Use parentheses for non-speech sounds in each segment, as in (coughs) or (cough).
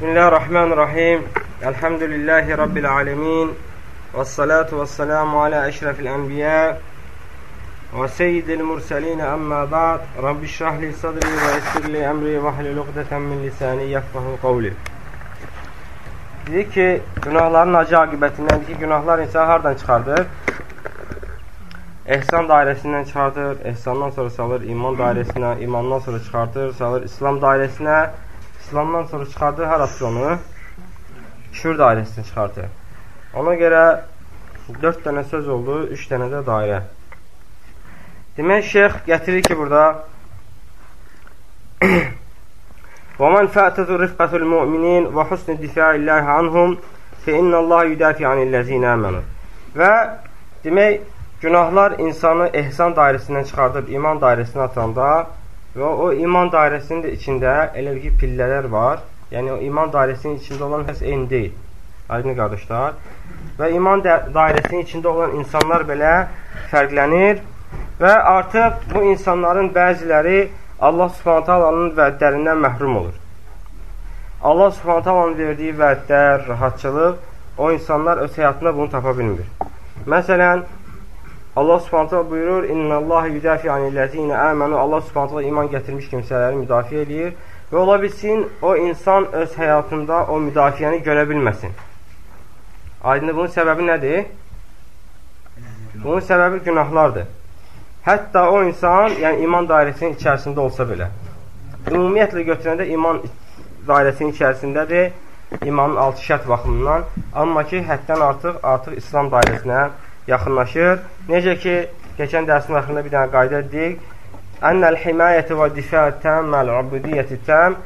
Bismillahirrahmanirrahim. Elhamdülillahi Rabbil alemin. Və salatu və selamu alə əşrəfil ənbiyə və seyyidil mürsəlinə əmmə ba'd. Rabbi şrahli sadri və essirli əmri və hlil uqdətən min lisani yəfqahu qavli. Dedik ki, günahların acı aqibətindən ki, günahlar insan hardan çıxardır? Ehsan dairəsindən çıxardır, ehsandan sonra salır iman dairəsinə, imandan sonra çıxardır, salır İslam dairəsinə, İslamdan sonra çıxardır harası onu? Şür dairəsini çıxardır. Ona görə 4 dənə söz oldu, 3 dənə də dairə. Demək, şeyx gətirir ki, burada (clears throat) وَمَنْ فَأْتَذُ رِفْقَةُ الْمُؤْمِنِينَ وَحُسْنِ دِفَاءِ اللّٰهِ عَنْهُمْ فَإِنَّ اللّٰهِ يُدَافِي عَنِ الَّذ۪ينَ آمَنُوا Və demək, günahlar insanı ehsan dairəsindən çıxardıb iman dairəsinə atanda Və o iman dairəsinin də içində elə ki, pillələr var. Yəni, o iman dairəsinin içində olan həs eyni deyil. Aydın qardaşlar. Və iman dairəsinin içində olan insanlar belə fərqlənir və artıq bu insanların bəziləri Allah subhanət alanın vədlərindən məhrum olur. Allah subhanət alanın verdiyi vədlər, rahatçılıq o insanlar öz həyatında bunu tapa bilmir. Məsələn, Allah Subhanahu buyurur: "İnnallaha yudafi anillezine amenu." Allah Subhanahu iman gətirmiş kimsələri müdafiə eləyir və ola bilsin o insan öz həyatında o müdafiəni görə bilməsin. Aydın bunun səbəbi nədir? Bunun səbəbi günahlardır. Hətta o insan, yəni iman dairəsinin içərisində olsa belə. Ümumiyyətlə götürəndə iman dairəsinin içərisindədir, imanın altı şərt baxımından, amma ki, həddən artıq artıq İslam dairəsinə yaxınlaşır. Necə ki, keçən dərsin axırında bir dənə qayda dedik. Ənəl himayəti və difət təm məl-ubudiyyəti təm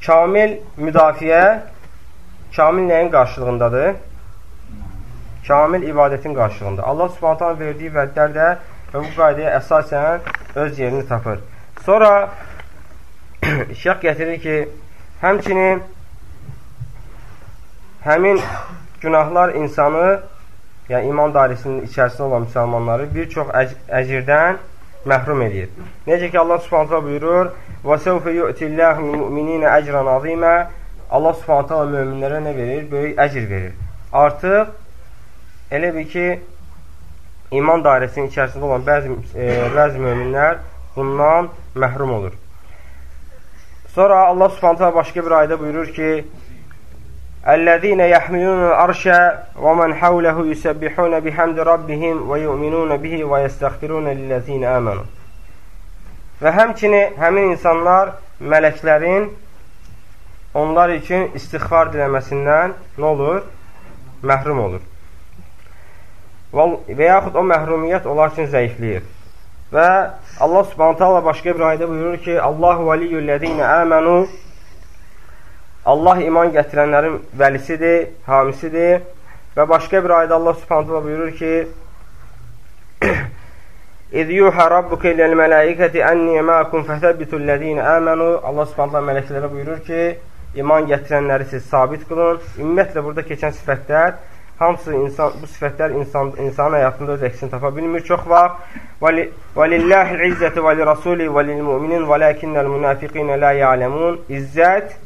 Kamil müdafiə kamil nəyin qarşılığındadır? Kamil ibadətin qarşılığında. Allah subhanətən verdiyi vədlər də və bu qaydaya əsasən öz yerini tapır. Sonra (coughs) şəx gətirir ki, həmçinin həmin günahlar insanı yəni iman dairəsinin içərisində olan müsəlmanları bir çox əcirdən məhrum edir. Necə ki, Allah subhanətə buyurur, وَسَوْفَ يُؤْتِ اللّٰهُ مُؤْمِنِينَ اَجْرًا عَظِيمًا Allah subhanətə möminlərə nə verir? Böyük əcir verir. Artıq elə bir ki, iman dairəsinin içərisində olan bəzi, e, bəzi möminlər bundan məhrum olur. Sonra Allah subhanətə başqa bir ayda buyurur ki, الذين يحملون الأرش ومن حوله يسبحون بحمد ربهم ويؤمنون به ويستغفرون للذين آمنوا Və həmçini həmin insanlar mələklərin onlar üçün istighfar diləməsindən nə olur? Məhrum olur. Və yaxud o məhrumiyyət onlar üçün zəifləyir. Və Allah subhanətə Allah başqa bir ayda buyurur ki, Allahu valiyyullədinə əmənu Allah iman gətirənlərin vəlisidir, hamisidir və başqa bir ayda Allah subhanətlə buyurur ki (clears throat) İz yuhə rabbuka iləl mələikəti ənniyə məkum fətəbbitul ləzina əmənu Allah subhanətlə mələklərə buyurur ki iman gətirənləri siz sabit qılın. Ümumiyyətlə, burada keçən sifətlər hamısı insan, bu sifətlər insan, insanın həyatında öz əksini tapa bilmir çox vaxt. Və lilləhil izzəti və li rasuli və lil müminin və ləkinnəl münafiqinə la ya'ləmun İzzət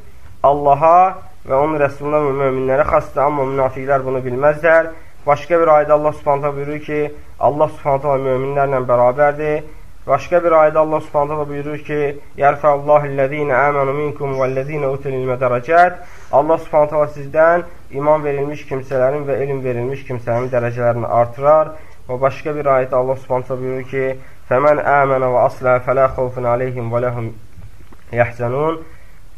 Allaha və onun rəsuluna və möminlərə xasdır, amma münafiqlər bunu bilməzlər. Başqa bir ayda Allah subhanətə buyurur ki, Allah subhanətə möminlərlə bərabərdir. Başqa bir ayda Allah subhanətə buyurur ki, Yərfəullahillezine əmənu minkum vəllezine utililmə dərəcət. Allah subhanətə sizdən iman verilmiş kimsələrin və elm verilmiş kimsələrin dərəcələrini artırar. Və başqa bir ayətdə Allah subhanətə buyurur ki, Fəmən əmənə və aslə fələ xovfun aleyhim və ləhum yəhzənun.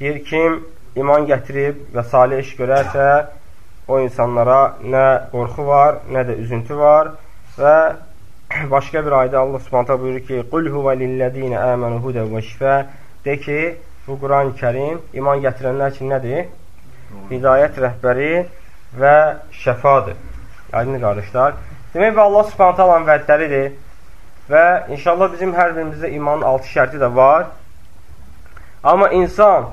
Deyir, kim iman gətirib və salih iş görərsə, o insanlara nə qorxu var, nə də üzüntü var və (clears throat) başqa bir ayda Allah Subhanahu buyurur ki: "Qul huve lillezine amenu hudan ve şifa." De ki, bu Quran-ı Kərim iman gətirənlər üçün nədir? Hidayət rəhbəri və şəfadır. Aydın qardaşlar. Demək və Allah Subhanahu taalanın vədləridir. Və inşallah bizim hər birimizdə imanın altı şərti də var. Amma insan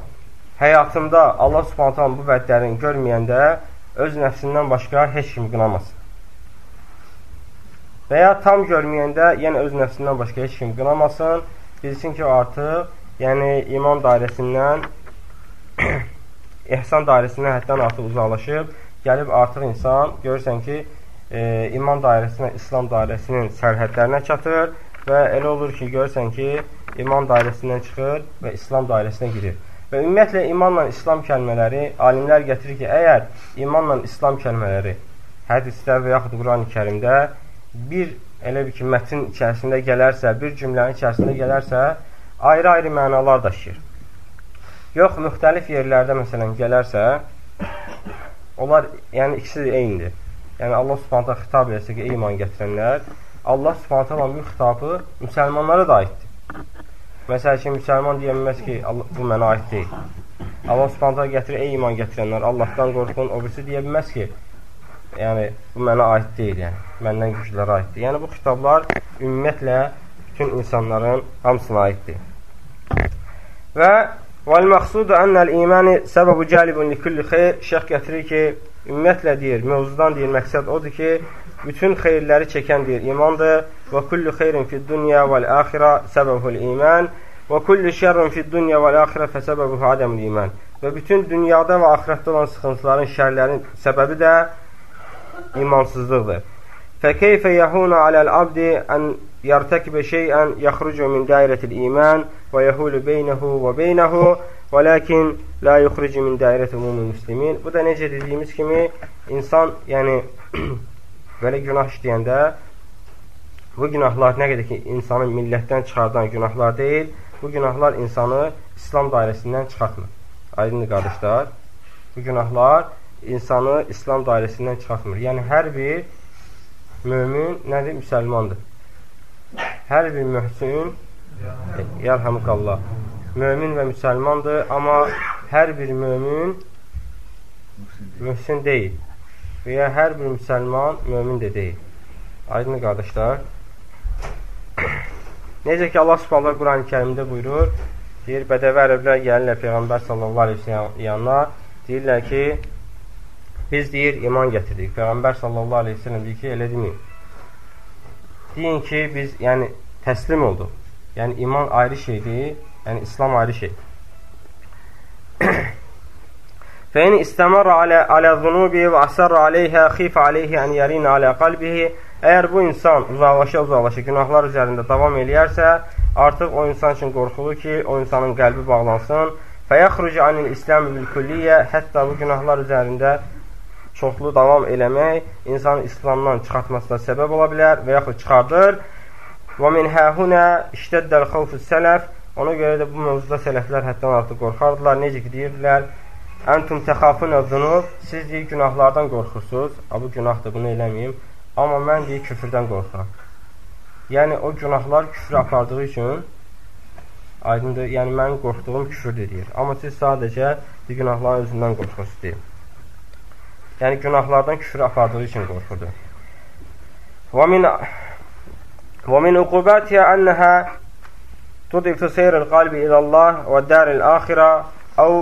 həyatında Allah subhanətən bu vədlərini görməyəndə öz nəfsindən başqa heç kim qınamasın. Və ya tam görməyəndə yenə öz nəfsindən başqa heç kim qınamasın. Bilsin ki, artıq yəni iman dairəsindən (clears throat) ehsan dairəsindən həddən artıq uzaqlaşıb, gəlib artıq insan görürsən ki, e, iman dairəsinə, İslam dairəsinin sərhədlərinə çatır və elə olur ki, görürsən ki, iman dairəsindən çıxır və İslam dairəsinə girir. Və ümumiyyətlə, imanla İslam kəlmələri, alimlər gətirir ki, əgər imanla İslam kəlmələri hədisdə və yaxud Quran-ı kərimdə bir elə bir ki, mətin içərisində gələrsə, bir cümlənin içərisində gələrsə, ayrı-ayrı mənalar daşıyır. Yox, müxtəlif yerlərdə məsələn gələrsə, onlar, yəni ikisi eynidir. Yəni Allah Subhanahu xitab ki, ey iman gətirənlər, Allah Subhanahu bu xitabı müsəlmanlara da aiddir. Məsəl üçün müsəlman deyə bilməz ki, Allah, bu mənə aid deyil. Allah Subhanahu gətirir, ey iman gətirənlər, Allahdan qorxun, o birisi deyə bilməz ki, yəni bu mənə aid deyil, yəni məndən güclərə aiddir. Yəni bu xitablar ümumiyyətlə bütün insanların hamısına aiddir. Və Vəl-məqsudu ənəl-imani səbəbu cəlibun likulli xeyr Şeyx gətirir ki, ümumiyyətlə deyir, mövzudan deyir, məqsəd odur ki, bütün xeyirləri çəkən deyir, imandır. Və kullu xeyrin fid dunya vəl-axirə səbəbul iman və kullu şərrin fid dunya vəl-axirə fəsəbəbuhu adəmul iman. Və bütün dünyada və axirətdə olan sıxıntıların, şərlərin səbəbi də imansızlıqdır. Fəkeyfə yəhuna aləl-abdi ən yartakibə şeyən yaxrucu min dairətil iman və yəhulu beynəhu və beynəhu və lakin la yuxrici min dairəti umumul muslimin. Bu da necə dediyimiz kimi insan, yəni (clears throat) belə günah işləyəndə bu günahlar nə qədər ki, insanı millətdən çıxardan günahlar deyil, bu günahlar insanı İslam dairəsindən çıxartmır. Aydındır qardaşlar. Bu günahlar insanı İslam dairəsindən çıxartmır. Yəni hər bir mömin nədir? Müsəlmandır. Hər bir möhsin Yarhamukallah. Mömin və müsəlmandır, amma hər bir mömin mühsin deyil. Və hər bir müsəlman mömin də deyil. Aydın qardaşlar. (coughs) Necə ki, Allah subhanallah Quran-ı kərimdə buyurur, deyir, bədəvi ərəblər gəlirlər Peyğəmbər sallallahu aleyhi yanına, deyirlər ki, biz deyir, iman gətirdik. Peyğəmbər sallallahu aleyhi ve deyir ki, elə deməyin. Deyin ki, biz yəni təslim olduq. Yəni iman ayrı şeydir, yəni İslam ayrı şeydir. (coughs) فإن استمر على على ذنوبه وأصر عليها خيف عليه أن يرين على قلبه Əgər bu insan uzaqlaşa-uzaqlaşa günahlar üzərində davam eləyərsə, artıq o insan üçün qorxulur ki, o insanın qəlbi bağlansın. Fəyəxrucu anil İslam bil-kulliyyə hətta bu günahlar üzərində çoxlu davam eləmək insanın İslamdan çıxartmasına səbəb ola bilər və yaxud çıxardır. Və min həhunə işləddəl xavfü sələf Ona görə də bu mövzuda sələflər həddən artıq qorxardılar. Necə ki, deyirdilər, Əntum təxafun əzunub, siz deyir günahlardan qorxursunuz. A, bu günahdır, bunu eləməyim. Amma mən deyir küfürdən qorxuram. Yəni, o günahlar küfür apardığı üçün aydındır, yəni mən qorxduğum küfürdür deyir. Amma siz sadəcə deyir, günahların özündən qorxursunuz deyir. Yəni, günahlardan küfür apardığı üçün qorxurdu. Və min və min uqubətiyə ənəhə tudiftu seyril qalbi ilallah və dəril axirə əv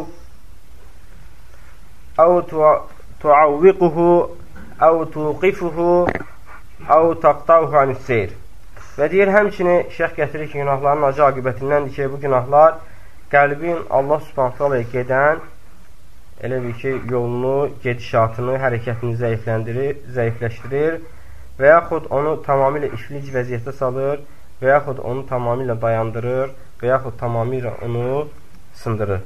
əv tuavviquhu əv tuqifuhu əv taqtavhu anisseyr. Və deyir, həmçini şəx gətirir ki, günahların acı aqibətindəndir ki, bu günahlar qəlbin Allah subhantalaya gedən elə bir ki, yolunu, gedişatını, hərəkətini zəifləndirir, zəifləşdirir və yaxud onu tamamilə iflic vəziyyətə salır və yaxud onu tamamilə dayandırır və yaxud tamamilə onu sındırır.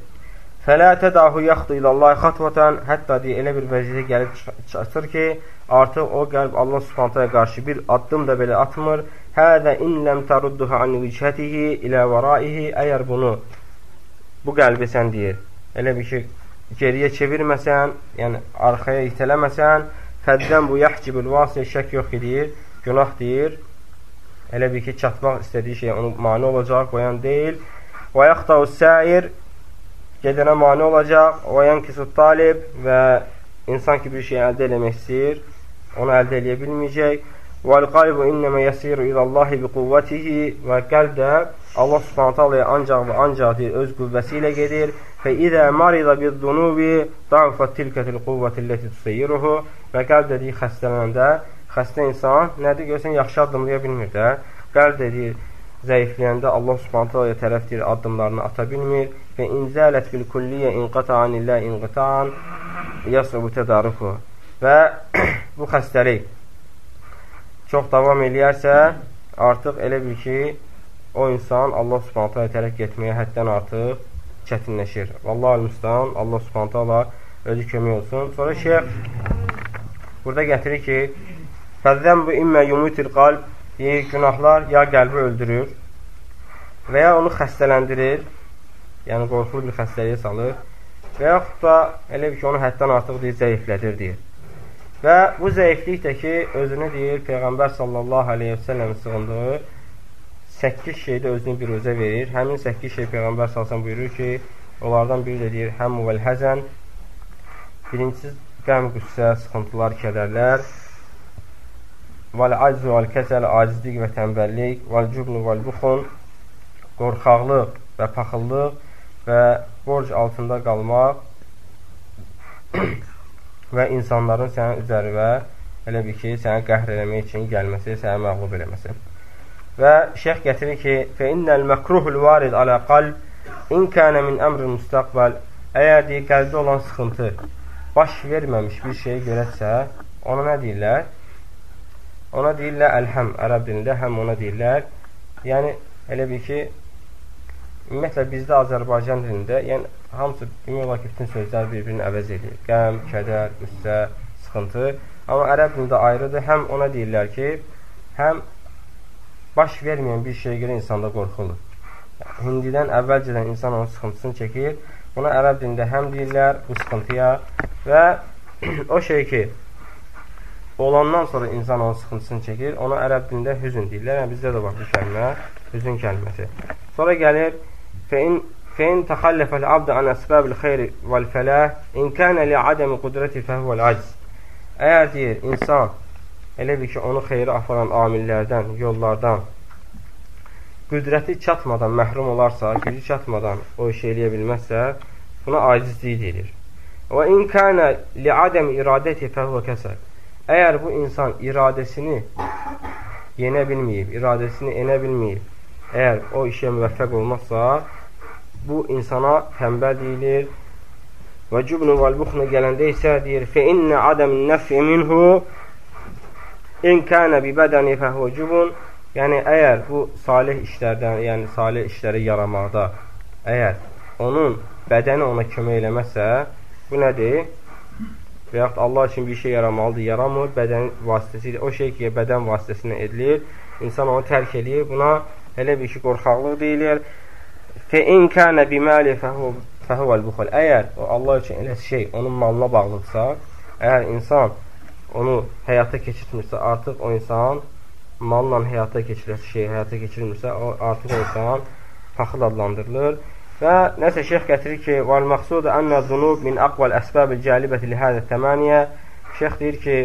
Fələ tədahu yaxdu ilallah xatvatan hətta deyə elə bir vəziyyətə gəlib çatır ki, artıq o qəlb Allah subhanətəyə qarşı bir addım da belə atmır. Hədə in ləm tərudduha an vichətihi ilə vəraihi əgər bunu bu qəlbi sən deyir, elə bir ki, geriyə çevirməsən, yəni arxaya itələməsən, Fəddən bu yəhcibül vasilə şək yox edir, günah deyir. Elə bir ki, çatmaq istədiyi şey onu mani olacaq, qoyan deyil. Və yaxtav səir gedənə mani olacaq. Və yankisut talib və insan ki, bir şey əldə eləmək istəyir, onu əldə eləyə bilməyəcək. Vəl-qaybu innəmə yəsiru ilallahi bi quvvətihi və qəlb də Allah subhanət halaya ancaq və ancaq deyir, öz qüvvəsi ilə gedir. Fə idə marida bid-dunubi da'fat tilkətil quvvətilləti tusayyiruhu və qəlb dediyi xəstələnəndə xəstə insan nədir görsən yaxşı addımlaya bilmir də. Qəlb dediyi zəifləyəndə Allah subhanətə tərəf deyir, addımlarını ata bilmir və inzələt bil kulliyə inqata'an illə inqata'an yasrubu tədaruku və bu xəstəlik çox davam eləyərsə artıq elə bil ki o insan Allah subhanətə tərəf getməyə həddən artıq çətinləşir. Vallahi müstəhan Allah subhanətə özü kömək olsun. Sonra şeyh burada gətirir ki Fəzzəmbu immə yumutil qalb deyir, günahlar ya qəlbi öldürür və ya onu xəstələndirir, yəni qorxulu bir xəstəliyə salır və yaxud da elə bir ki, onu həddən artıq deyir, zəiflədir, deyir. Və bu zəiflik də ki, özünü deyir, Peyğəmbər sallallahu aleyhi və səlləm sığındığı 8 şeydə özünü bir özə verir. Həmin 8 şey Peyğəmbər sallallahu buyurur ki, onlardan biri də deyir, həmmu vəl həzən, birincisi qəm, qüssə, sıxıntılar, kədərlər, Vəl-aczu vəl-kəsəl, acizlik və tənbəllik, vəl-cübnu vəl-buxun, qorxaqlıq və paxıllıq və borc altında qalmaq (clears throat) və insanların sənin üzərivə elə bir ki, səni qəhr eləmək üçün gəlməsi, səni məğlub eləməsi. Və şeyx gətirir ki, فَإِنَّ الْمَكْرُهُ الْوَارِدْ عَلَى قَلْبِ İn kənə min əmr müstəqbəl Əgər deyir, qəlbdə olan sıxıntı baş verməmiş bir şeyə görətsə, ona nə deyirlər? Ona deyirlər əlhəm, ərəb dilində həm ona deyirlər. Yəni, elə bir ki, ümumiyyətlə bizdə Azərbaycan dilində, yəni hamısı demək olar ki, bütün sözlər bir-birini əvəz edir. Qəm, kədər, qüssə, sıxıntı. Amma ərəb dilində ayrıdır. Həm ona deyirlər ki, həm baş verməyən bir şeyə görə insanda qorxulur. Hindidən əvvəlcədən insan onun sıxıntısını çəkir. Buna ərəb dilində həm deyirlər bu sıxıntıya və (clears throat) o şey ki, olandan sonra insan onun sıxıntısını çəkir. Ona ərəb dilində hüzün deyirlər. Yəni, bizdə də var bu kəlmə, hüzün kəlməsi. Sonra gəlir فإن فإن تخلف العبد عن أسباب الخير والفلاح إن كان لعدم قدرته فهو العجز Əgər deyir, insan elə bir ki, onu xeyri aparan amillərdən, yollardan qüdrəti çatmadan məhrum olarsa, gücü çatmadan o iş eləyə bilməzsə, buna acizlik deyilir. Və in kana li adam iradati fa huwa kasal. Əgər bu insan iradəsini yenə bilməyib, iradəsini enə bilməyib, əgər o işə müvəffəq olmazsa, bu insana tənbəl deyilir. Və cübnü vəl-buxnu gələndə isə deyir, fə innə adəm nəfi minhu in kənə bi bədəni fəhvə cübun Yəni, əgər bu salih işlərdən, yəni salih işləri yaramaqda, əgər onun bədəni ona kömək eləməzsə, bu nədir? Və yaxud Allah üçün bir şey yaramalıdır, yaramır, bədən vasitəsilə, o şey ki, bədən vasitəsilə edilir, insan onu tərk edir, buna elə bir ki, qorxaqlıq deyilir. Fəin kənə biməli fəhuvəl buxul. Əgər o Allah üçün elə şey onun malına bağlıdırsa, əgər insan onu həyata keçirtmirsə, artıq o insan malla həyata keçirəsi şey həyata keçirmirsə, o, artıq o insan paxıl adlandırılır. Və nəsə şeyx gətirir ki, "Vel məqsudu enne zunub min aqval əsbabil cəlibəti li hada təmaniyə." Şeyx deyir ki,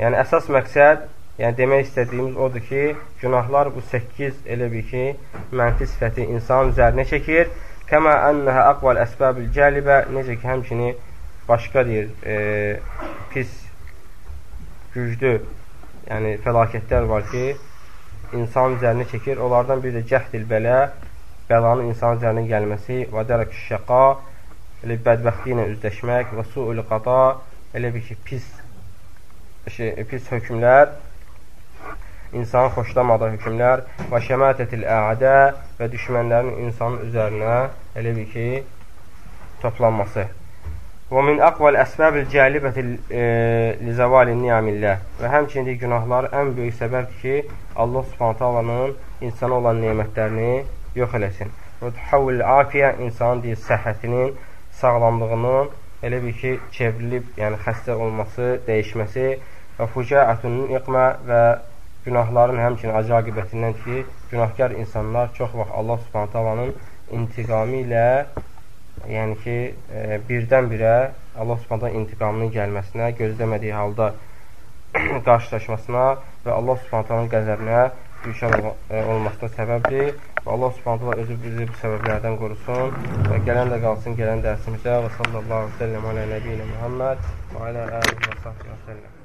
yəni əsas məqsəd, yəni demək istədiyimiz odur ki, günahlar bu 8 elə bir ki, mənfi sifəti insanın üzərinə çəkir. Kəmə ennəhə aqval əsbabil cəlibə, necə ki, həmçini başqa deyir, e, pis, güclü, yəni fəlakətlər var ki, insan üzərinə çəkir. Onlardan biri də cəhdil bələ, bəlanın insan üzərinə gəlməsi və dərək şəqa elə bədbəxtli ilə üzləşmək və su'ul qada elə bir ki, pis şey, pis hökmlər insanın xoşlamadığı hökmlər və şəmətətil əadə və düşmənlərin insanın üzərinə elə bir ki, toplanması. Və min aqval əsbəbil cəlibəti e, li zavali ni'amillah. Və həmçinin günahlar ən böyük səbəbdir ki, Allah Subhanahu taalanın insana olan nemətlərini yox eləsin. Və tuhawil afiyə insanın deyir, səhhətinin, sağlamlığının elə bir ki, çevrilib, yəni xəstə olması, dəyişməsi və fucəətun iqmə və günahların həmçinin acı aqibətindən ki, günahkar insanlar çox vaxt Allah subhanət halanın intiqamı ilə yəni ki, e, birdən-birə Allah subhanət intiqamının gəlməsinə, gözləmədiyi halda (coughs) qarşılaşmasına və Allah subhanət halanın qəzəbinə düşən e, olmasına səbəbdir. Allah subhanətlə özü bizi bu səbəblərdən qorusun və gələn də qalsın gələn dərsimizə və sallallahu aleyhi və səlləm alə nəbiyyə Muhammed və alə əlihi və sahbilə səlləm.